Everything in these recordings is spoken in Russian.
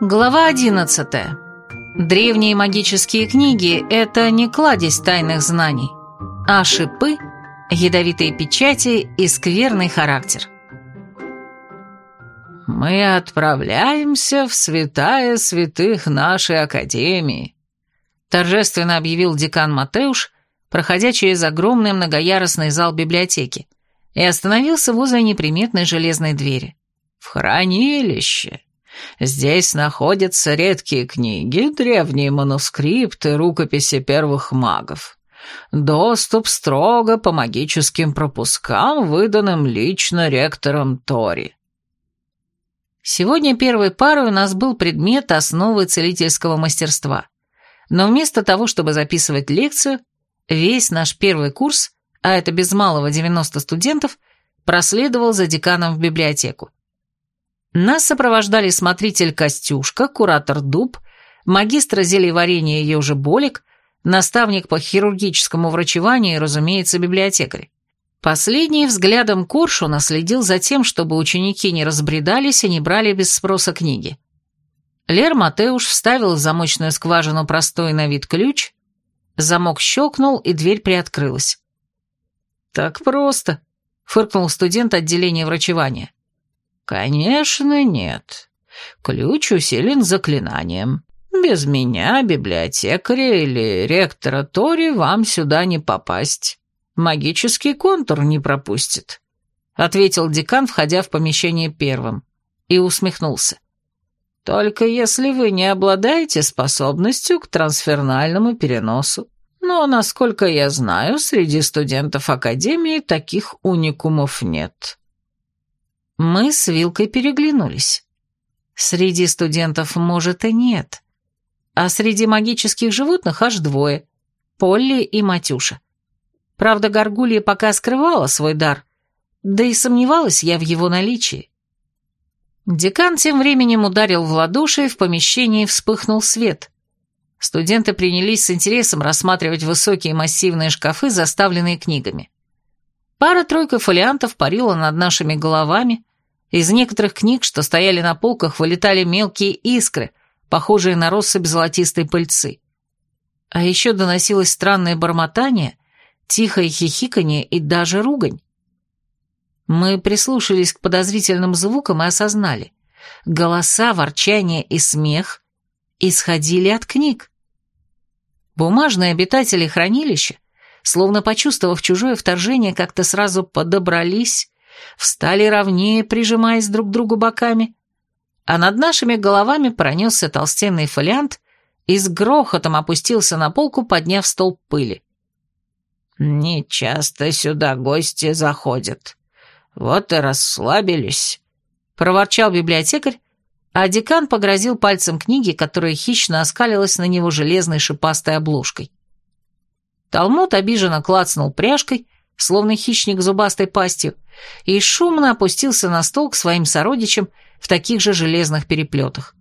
Глава 11. Древние магические книги – это не кладезь тайных знаний, а шипы, ядовитые печати и скверный характер. «Мы отправляемся в святая святых нашей Академии», – торжественно объявил декан Матеуш, проходя через огромный многоярусный зал библиотеки, и остановился возле неприметной железной двери. «В хранилище. Здесь находятся редкие книги, древние манускрипты, рукописи первых магов. Доступ строго по магическим пропускам, выданным лично ректором Тори. Сегодня первой парой у нас был предмет основы целительского мастерства. Но вместо того, чтобы записывать лекцию, весь наш первый курс, а это без малого 90 студентов, проследовал за деканом в библиотеку. Нас сопровождали смотритель Костюшка, куратор Дуб, магистр зельеварения Ежи Болик, наставник по хирургическому врачеванию и, разумеется, библиотекарь. Последний взглядом Коршуна следил за тем, чтобы ученики не разбредались и не брали без спроса книги. Лер Матеуш вставил в замочную скважину простой на вид ключ, замок щелкнул, и дверь приоткрылась. «Так просто», — фыркнул студент отделения врачевания. «Конечно, нет. Ключ усилен заклинанием. Без меня, библиотекаря или ректора Тори, вам сюда не попасть. Магический контур не пропустит», — ответил декан, входя в помещение первым, и усмехнулся. «Только если вы не обладаете способностью к трансфернальному переносу. Но, насколько я знаю, среди студентов Академии таких уникумов нет». Мы с Вилкой переглянулись. Среди студентов, может, и нет. А среди магических животных аж двое — Полли и Матюша. Правда, Горгулья пока скрывала свой дар, да и сомневалась я в его наличии. Декан тем временем ударил в ладоши, и в помещении вспыхнул свет. Студенты принялись с интересом рассматривать высокие массивные шкафы, заставленные книгами. Пара-тройка фолиантов парила над нашими головами, из некоторых книг, что стояли на полках, вылетали мелкие искры, похожие на россыпь золотистой пыльцы. А еще доносилось странное бормотание, тихое хихиканье и даже ругань. Мы прислушались к подозрительным звукам и осознали. Голоса, ворчание и смех исходили от книг. Бумажные обитатели хранилища, словно почувствовав чужое вторжение, как-то сразу подобрались, встали ровнее, прижимаясь друг к другу боками, а над нашими головами пронесся толстенный фолиант и с грохотом опустился на полку, подняв столб пыли. «Не часто сюда гости заходят. Вот и расслабились», — проворчал библиотекарь, а декан погрозил пальцем книги, которая хищно оскалилась на него железной шипастой обложкой. Талмуд обиженно клацнул пряжкой, словно хищник зубастой пастью, и шумно опустился на стол к своим сородичам в таких же железных переплетах.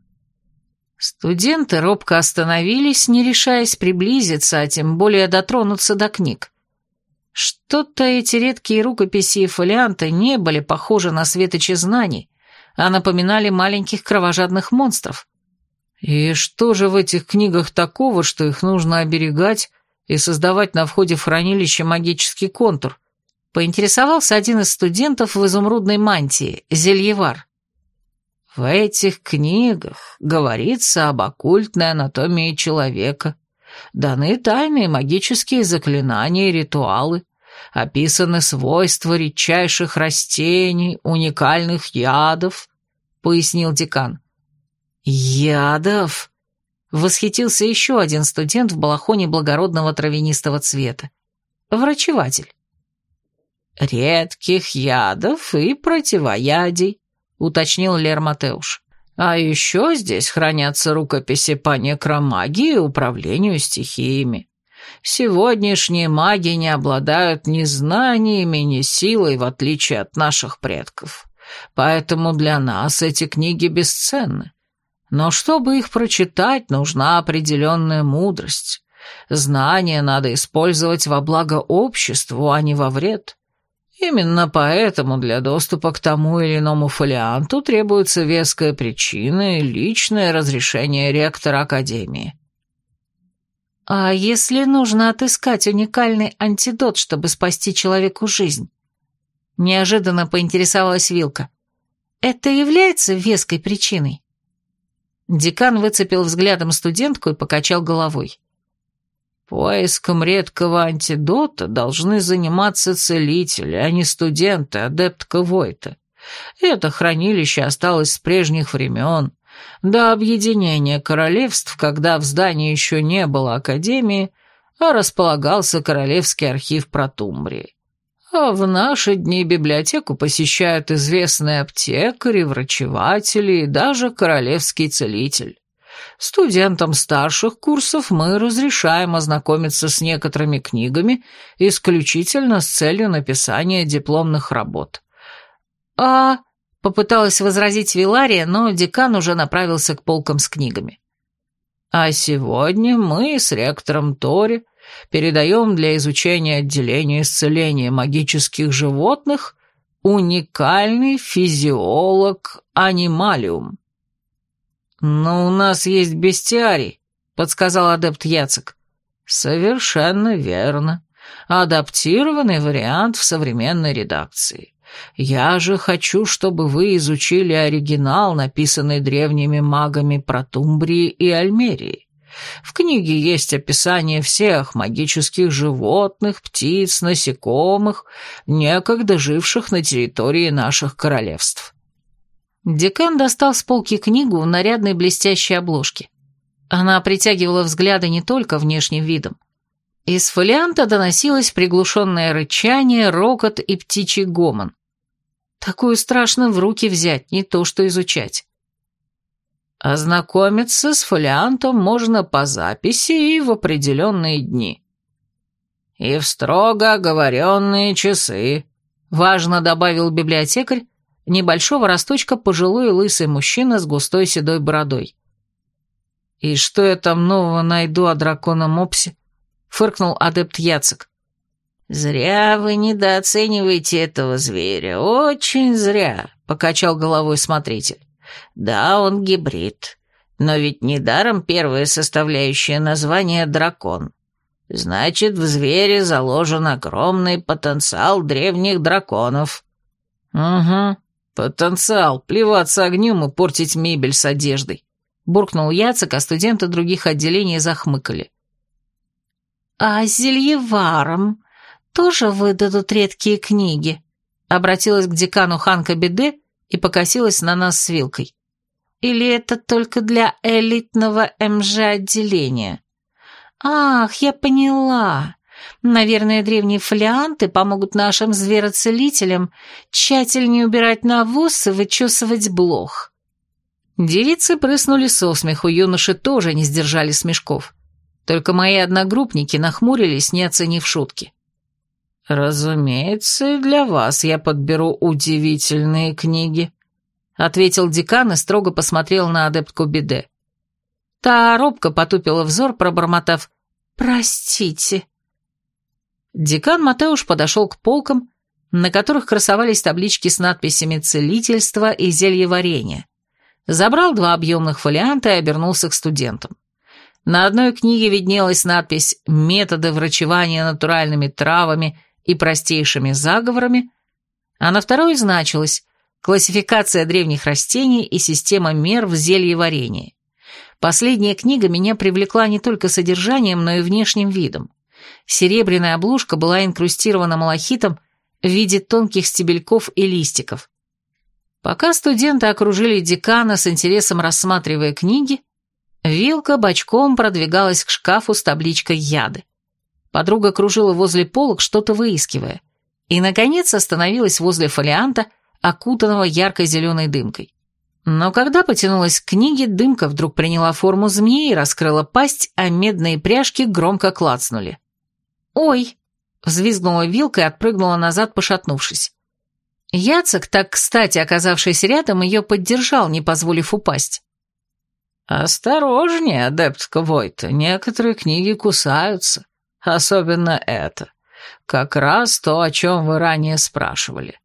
Студенты робко остановились, не решаясь приблизиться, а тем более дотронуться до книг. Что-то эти редкие рукописи и фолианты не были похожи на светочи знаний, а напоминали маленьких кровожадных монстров. И что же в этих книгах такого, что их нужно оберегать и создавать на входе в хранилище магический контур? Поинтересовался один из студентов в изумрудной мантии, Зельевар. В этих книгах говорится об оккультной анатомии человека. Даны тайные магические заклинания и ритуалы. Описаны свойства редчайших растений, уникальных ядов, пояснил декан. Ядов? Восхитился еще один студент в балахоне благородного травянистого цвета. Врачеватель. «Редких ядов и противоядий», — уточнил Лер Матеуш. «А еще здесь хранятся рукописи по некромагии и управлению стихиями. Сегодняшние маги не обладают ни знаниями, ни силой, в отличие от наших предков. Поэтому для нас эти книги бесценны. Но чтобы их прочитать, нужна определенная мудрость. Знания надо использовать во благо обществу, а не во вред. Именно поэтому для доступа к тому или иному фолианту требуется веская причина и личное разрешение ректора Академии. А если нужно отыскать уникальный антидот, чтобы спасти человеку жизнь? Неожиданно поинтересовалась Вилка. Это является веской причиной? Декан выцепил взглядом студентку и покачал головой. Поиском редкого антидота должны заниматься целители, а не студенты адептка Войта. Это хранилище осталось с прежних времен, до объединения королевств, когда в здании еще не было академии, а располагался Королевский архив Протумбрии. В наши дни библиотеку посещают известные аптекари, врачеватели и даже королевский целитель. Студентам старших курсов мы разрешаем ознакомиться с некоторыми книгами исключительно с целью написания дипломных работ. А... Попыталась возразить Вилария, но декан уже направился к полкам с книгами. А сегодня мы с ректором Тори передаем для изучения отделения исцеления магических животных уникальный физиолог анималиум. «Но у нас есть бестиарий», — подсказал адепт Яцек. «Совершенно верно. Адаптированный вариант в современной редакции. Я же хочу, чтобы вы изучили оригинал, написанный древними магами про Тумбрии и Альмерии. В книге есть описание всех магических животных, птиц, насекомых, некогда живших на территории наших королевств. Декан достал с полки книгу в нарядной блестящей обложке. Она притягивала взгляды не только внешним видом. Из фолианта доносилось приглушенное рычание, рокот и птичий гомон. Такую страшно в руки взять, не то что изучать. Ознакомиться с фолиантом можно по записи и в определенные дни. И в строго оговоренные часы, важно добавил библиотекарь, небольшого росточка пожилой лысый мужчина с густой седой бородой. «И что я там нового найду о драконом Опсе?» — фыркнул адепт Яцек. «Зря вы недооцениваете этого зверя, очень зря», — покачал головой смотритель. «Да, он гибрид, но ведь недаром первая составляющая название дракон. Значит, в звере заложен огромный потенциал древних драконов». «Угу, «Потенциал, плеваться огнем и портить мебель с одеждой», — буркнул Яцек, а студенты других отделений захмыкали. «А зельеварам тоже выдадут редкие книги?» — обратилась к декану Ханка Беде и покосилась на нас с вилкой. «Или это только для элитного МЖ-отделения?» «Ах, я поняла. Наверное, древние фолианты помогут нашим звероцелителям тщательнее убирать навоз и вычесывать блох. Девицы прыснули со смеху, юноши тоже не сдержали смешков. Только мои одногруппники нахмурились, не оценив шутки. «Разумеется, и для вас я подберу удивительные книги», ответил декан и строго посмотрел на адептку Биде. Та робко потупила взор, пробормотав «Простите». Декан Матеуш подошел к полкам, на которых красовались таблички с надписями «Целительство» и «Зельеварение». Забрал два объемных фолианта и обернулся к студентам. На одной книге виднелась надпись «Методы врачевания натуральными травами и простейшими заговорами», а на второй значилось «Классификация древних растений и система мер в зельеварении». Последняя книга меня привлекла не только содержанием, но и внешним видом. Серебряная обложка была инкрустирована малахитом в виде тонких стебельков и листиков. Пока студенты окружили декана с интересом рассматривая книги, Вилка бочком продвигалась к шкафу с табличкой «Яды». Подруга кружила возле полок, что-то выискивая, и, наконец, остановилась возле фолианта, окутанного ярко-зеленой дымкой. Но когда потянулась к книге, дымка вдруг приняла форму змеи, раскрыла пасть, а медные пряжки громко клацнули. «Ой!» — взвизгнула вилка и отпрыгнула назад, пошатнувшись. Яцек, так кстати оказавшийся рядом, ее поддержал, не позволив упасть. «Осторожнее, адептка Войта, некоторые книги кусаются, особенно эта. как раз то, о чем вы ранее спрашивали.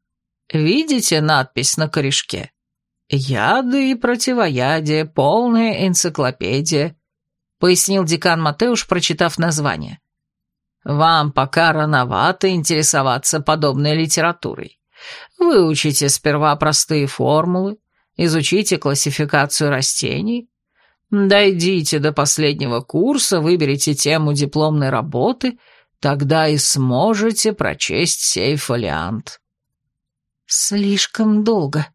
Видите надпись на корешке? Яды и противоядие, полная энциклопедия, пояснил декан Матеуш, прочитав название. Вам пока рановато интересоваться подобной литературой. Выучите сперва простые формулы, изучите классификацию растений, дойдите до последнего курса, выберите тему дипломной работы, тогда и сможете прочесть сей фолиант. Слишком долго.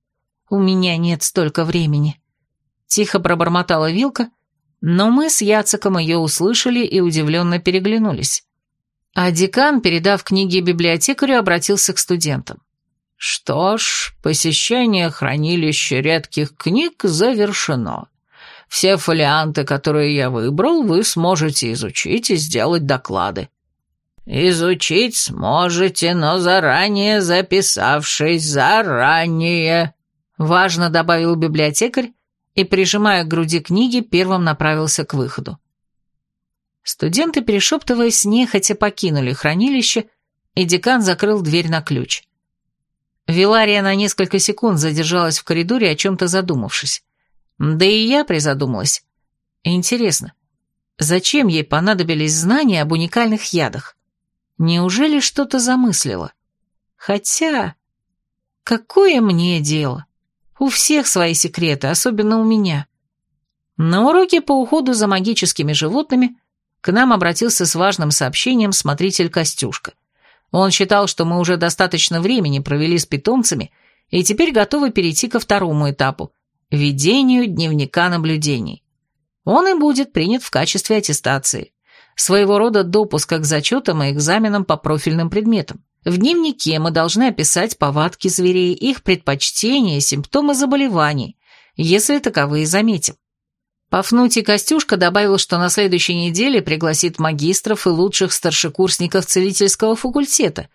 У меня нет столько времени. Тихо пробормотала Вилка, но мы с Яцеком ее услышали и удивленно переглянулись. А декан, передав книги библиотекарю, обратился к студентам. «Что ж, посещение хранилища редких книг завершено. Все фолианты, которые я выбрал, вы сможете изучить и сделать доклады». «Изучить сможете, но заранее записавшись, заранее», — важно добавил библиотекарь и, прижимая к груди книги, первым направился к выходу. Студенты, перешептываясь, нехотя покинули хранилище, и декан закрыл дверь на ключ. Вилария на несколько секунд задержалась в коридоре, о чем-то задумавшись. Да и я призадумалась. Интересно, зачем ей понадобились знания об уникальных ядах? Неужели что-то замыслила? Хотя... Какое мне дело? У всех свои секреты, особенно у меня. На уроке по уходу за магическими животными к нам обратился с важным сообщением смотритель Костюшка. Он считал, что мы уже достаточно времени провели с питомцами и теперь готовы перейти ко второму этапу – ведению дневника наблюдений. Он и будет принят в качестве аттестации. Своего рода допуска к зачетам и экзаменам по профильным предметам. В дневнике мы должны описать повадки зверей, их предпочтения, симптомы заболеваний, если таковые заметим. Пафнутий Костюшка добавил, что на следующей неделе пригласит магистров и лучших старшекурсников целительского факультета,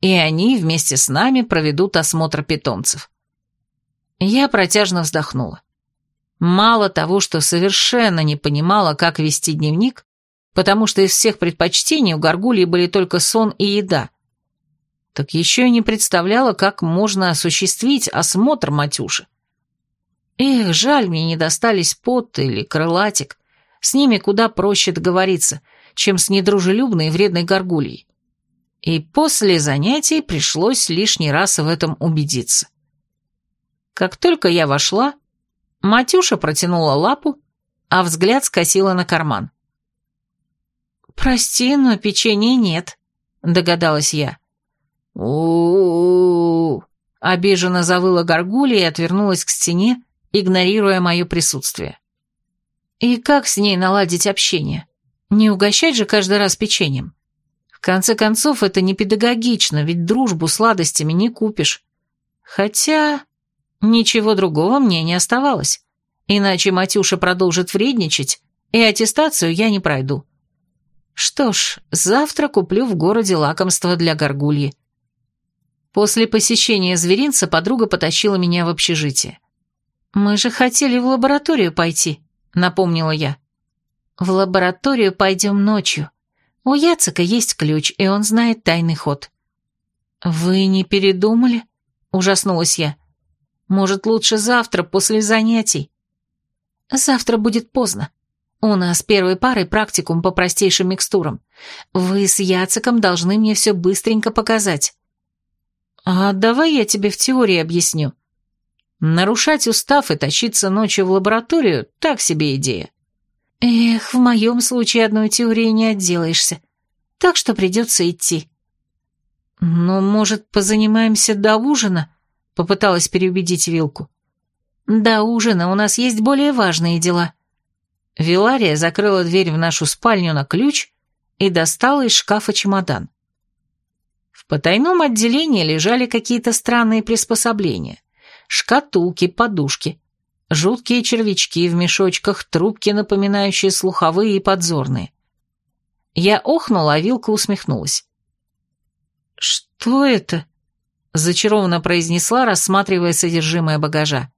и они вместе с нами проведут осмотр питомцев. Я протяжно вздохнула. Мало того, что совершенно не понимала, как вести дневник, потому что из всех предпочтений у Горгулии были только сон и еда, так еще и не представляла, как можно осуществить осмотр Матюши. Эх, жаль, мне не достались Пот или Крылатик. С ними куда проще договориться, чем с недружелюбной и вредной горгульей. И после занятий пришлось лишний раз в этом убедиться. Как только я вошла, Матюша протянула лапу, а взгляд скосила на карман. «Прости, но печенья нет», — догадалась я. у, -у, -у, -у обиженно завыла горгулья и отвернулась к стене, игнорируя мое присутствие. И как с ней наладить общение? Не угощать же каждый раз печеньем. В конце концов, это не педагогично, ведь дружбу сладостями не купишь. Хотя ничего другого мне не оставалось. Иначе Матюша продолжит вредничать, и аттестацию я не пройду. Что ж, завтра куплю в городе лакомство для горгульи. После посещения зверинца подруга потащила меня в общежитие. «Мы же хотели в лабораторию пойти», — напомнила я. «В лабораторию пойдем ночью. У Яцека есть ключ, и он знает тайный ход». «Вы не передумали?» — ужаснулась я. «Может, лучше завтра, после занятий?» «Завтра будет поздно. У нас первой парой практикум по простейшим микстурам. Вы с Яцеком должны мне все быстренько показать». «А давай я тебе в теории объясню», Нарушать устав и тащиться ночью в лабораторию – так себе идея. Эх, в моем случае одной теорией не отделаешься. Так что придется идти. Ну, может, позанимаемся до ужина? Попыталась переубедить Вилку. До ужина у нас есть более важные дела. Вилария закрыла дверь в нашу спальню на ключ и достала из шкафа чемодан. В потайном отделении лежали какие-то странные приспособления шкатулки, подушки, жуткие червячки в мешочках, трубки, напоминающие слуховые и подзорные. Я охнула, а Вилка усмехнулась. «Что это?» — зачарованно произнесла, рассматривая содержимое багажа.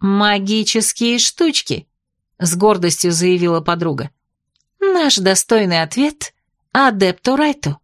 «Магические штучки», — с гордостью заявила подруга. «Наш достойный ответ — адепту Райту».